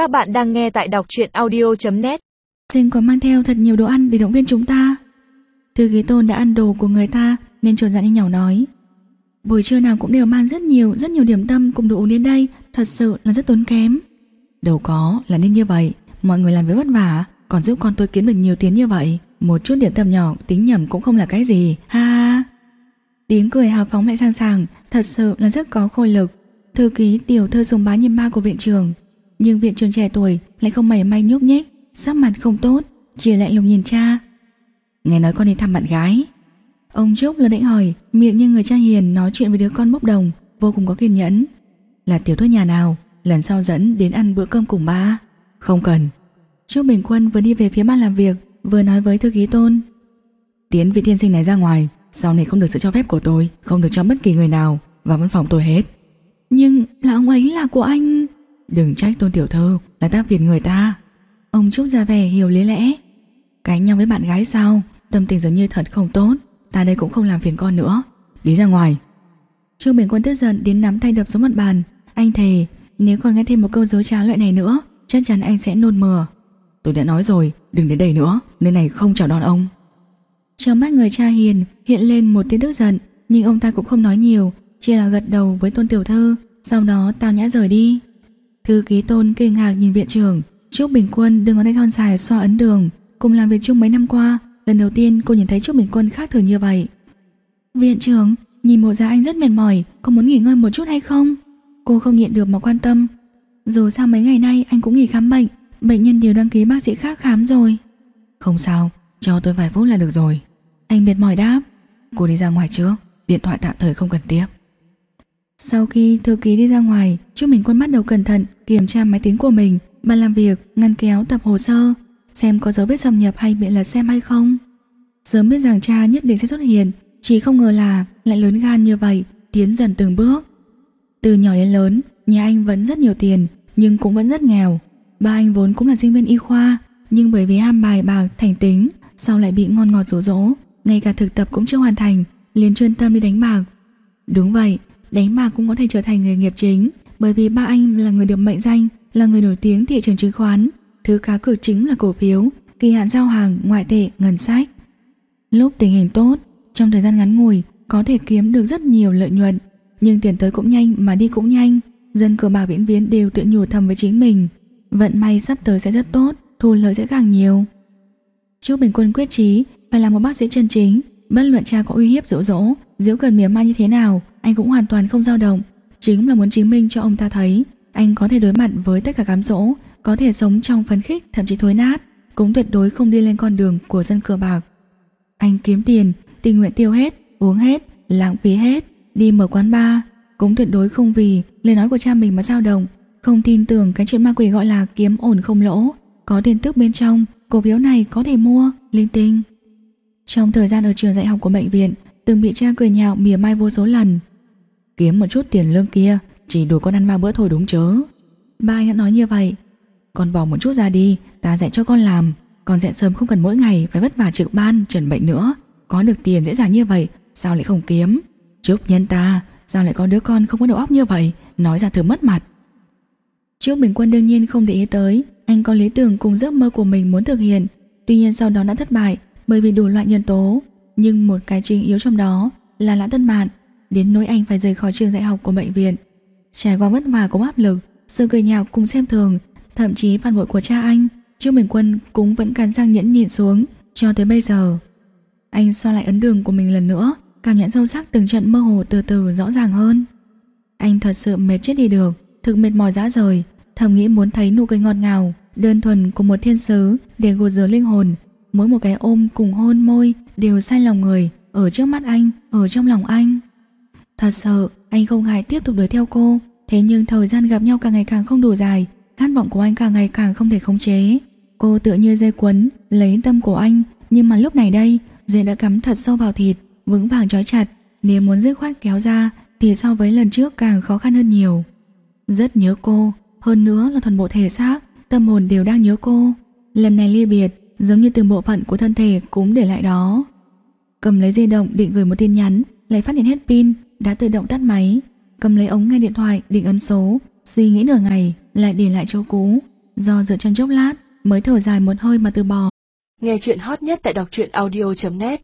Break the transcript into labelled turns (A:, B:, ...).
A: Các bạn đang nghe tại đọc truyện audio.net
B: Sinh có mang theo thật nhiều đồ ăn để động viên chúng ta. Thư ký tôn đã ăn đồ của người ta Nên trồn dặn nhỏ nói. Buổi trưa nào cũng đều mang rất nhiều Rất nhiều điểm tâm cùng đồ uống đến đây. Thật sự là rất tốn kém. Đâu có là nên như vậy. Mọi người làm việc vất vả Còn giúp con tôi kiếm được nhiều tiền như vậy. Một chút điểm tâm nhỏ tính nhầm cũng không là cái gì. Ha ha. Tiếng cười hào phóng lại sang sàng Thật sự là rất có khôi lực. Thư ký tiểu thư sùng bá nhiệm ma của viện trường Nhưng viện trường trẻ tuổi lại không mảy may nhúc nhích Sắc mặt không tốt Chỉ lạnh lùng nhìn cha. Nghe nói con đi thăm bạn gái. Ông Trúc là định hỏi Miệng như người cha hiền nói chuyện với đứa con bốc đồng Vô cùng có kiên nhẫn. Là tiểu thư nhà nào Lần sau dẫn đến ăn bữa cơm cùng ba? Không cần. Trúc Bình Quân vừa đi về phía ban làm việc Vừa nói với thư ký tôn. Tiến vị tiên sinh này ra ngoài Sau này không được sự cho phép của tôi Không được cho bất kỳ người nào vào văn phòng tôi hết. Nhưng là ông ấy là của anh Đừng trách tôn tiểu thư, Là tác phiền người ta. Ông Trúc ra vẻ hiểu lý lẽ. Cánh nhau với bạn gái sao? Tâm tình dường như thật không tốt. Ta đây cũng không làm phiền con nữa. Đi ra ngoài. Trương Bình Quân tức giận đến nắm tay đập xuống mặt bàn. Anh thề, nếu còn nghe thêm một câu dối trá loại này nữa, Chắc chắn anh sẽ nôn mửa. Tôi đã nói rồi, đừng đến đây nữa. Nơi này không chào đón ông. Trong mắt người cha hiền, hiện lên một tiếng tức giận. Nhưng ông ta cũng không nói nhiều, Chỉ là gật đầu với tôn tiểu thư. Sau đó tao nhã rời đi. Thư ký tôn kinh ngạc nhìn viện trưởng. Trúc Bình Quân đừng ngón tay thon dài xoa ấn đường. Cùng làm việc chung mấy năm qua Lần đầu tiên cô nhìn thấy Trúc Bình Quân khác thường như vậy. Viện trưởng Nhìn mộ ra anh rất mệt mỏi Có muốn nghỉ ngơi một chút hay không? Cô không nhịn được mà quan tâm. Dù sao mấy ngày nay anh cũng nghỉ khám bệnh Bệnh nhân đều đăng ký bác sĩ khác khám rồi. Không sao Cho tôi vài phút là được rồi. Anh mệt mỏi đáp. Cô đi ra ngoài trước Điện thoại tạm thời không cần tiếp sau khi thư ký đi ra ngoài Trúc Bình Quân bắt đầu cẩn thận Kiểm tra máy tính của mình Bàn làm việc, ngăn kéo, tập hồ sơ Xem có dấu vết xâm nhập hay bị lật xem hay không. Sớm biết rằng cha nhất định sẽ xuất hiện Chỉ không ngờ là lại lớn gan như vậy Tiến dần từng bước. Từ nhỏ đến lớn Nhà anh vẫn rất nhiều tiền Nhưng cũng vẫn rất nghèo. Ba anh vốn cũng là sinh viên y khoa Nhưng bởi vì ham bài bạc thành tính Sau lại bị ngon ngọt rủ rỗ Ngay cả thực tập cũng chưa hoàn thành liền chuyên tâm đi đánh bạc. Đúng vậy Đánh bạc cũng có thể trở thành nghề nghiệp chính Bởi vì ba anh là người được mệnh danh Là người nổi tiếng thị trường chứng khoán. Thứ cá cược chính là cổ phiếu Kỳ hạn giao hàng, ngoại tệ, ngân sách. Lúc tình hình tốt Trong thời gian ngắn ngủi Có thể kiếm được rất nhiều lợi nhuận Nhưng tiền tới cũng nhanh mà đi cũng nhanh. Dân cờ bạc viễn viễn đều tự nhủ thầm với chính mình Vận may sắp tới sẽ rất tốt Thu lợi sẽ càng nhiều. Trúc Bình Quân quyết chí Phải là một bác sĩ chân chính Bất luận cha có uy hiếp dỗ dỗ Diễu cần mỉa mai như thế nào anh cũng hoàn toàn không dao động. Chính là muốn chứng minh cho ông ta thấy Anh có thể đối mặt với tất cả cám dỗ Có thể sống trong phấn khích thậm chí thối nát Cũng tuyệt đối không đi lên con đường của dân cờ bạc. Anh kiếm tiền Tình nguyện tiêu hết, uống hết, lãng phí hết Đi mở quán bar Cũng tuyệt đối không vì lời nói của cha mình mà dao động Không tin tưởng cái chuyện ma quỷ gọi là kiếm ổn không lỗ. Có tiền tức bên trong Cổ phiếu này có thể mua, linh tinh. Trong thời gian ở trường dạy học của bệnh viện Từng bị cha cười nhạo mỉa mai vô số lần. Kiếm một chút tiền lương kia Chỉ đủ con ăn ba bữa thôi đúng chớ Ba anh đã nói như vậy. Con bỏ một chút ra đi Ta dạy cho con làm. Con dạy sớm không cần mỗi ngày Phải vất vả trực ban, trần bệnh nữa. Có được tiền dễ dàng như vậy Sao lại không kiếm? Chúc nhân ta Sao lại có đứa con không có đầu óc như vậy? Nói ra thử mất mặt. Trúc Bình Quân đương nhiên không để ý tới Anh có lý tưởng cùng giấc mơ của mình muốn thực hiện. Tuy nhiên sau đó đã thất bại Bởi vì đủ loại nhân tố. Nhưng một cái chính yếu trong đó là lã tân bạn Đến nỗi anh phải rời khỏi trường dạy học của bệnh viện. Trải qua vất vả cũng áp lực Sự cười nhạo cùng xem thường Thậm chí phản bội của cha anh Trương Bình Quân cũng vẫn cắn răng nhẫn nhịn xuống Cho tới bây giờ. Anh so lại ấn đường của mình lần nữa Cảm nhận sâu sắc từng trận mơ hồ từ từ rõ ràng hơn. Anh thật sự mệt chết đi được Thực mệt mỏi dã rời Thầm nghĩ muốn thấy nụ cười ngọt ngào Đơn thuần của một thiên sứ Để gột rửa linh hồn. Mỗi một cái ôm cùng hôn môi Đều say lòng người Ở trước mắt anh, ở trong lòng anh. Thật sợ anh không ngại tiếp tục đuổi theo cô. Thế nhưng thời gian gặp nhau càng ngày càng không đủ dài, Khát vọng của anh càng ngày càng không thể khống chế. Cô tựa như dây quấn Lấy tâm của anh. Nhưng mà lúc này đây, Dây đã cắm thật sâu vào thịt, Vững vàng trói chặt. Nếu muốn dứt khoát kéo ra, Thì so với lần trước càng khó khăn hơn nhiều. Rất nhớ cô, Hơn nữa là toàn bộ thể xác, Tâm hồn đều đang nhớ cô. Lần này ly biệt, Giống như từng bộ phận của thân thể cũng để lại đó. Cầm lấy di động định gửi một tin nhắn, Lại phát hiện hết pin. Đã tự động tắt máy, Cầm lấy ống nghe điện thoại, định ấn số, Suy nghĩ nửa ngày, Lại để lại chỗ cũ do dự trong chốc lát, mới thở dài một hơi mà từ bỏ.
A: Nghe chuyện hot nhất tại đọc truyện audio.net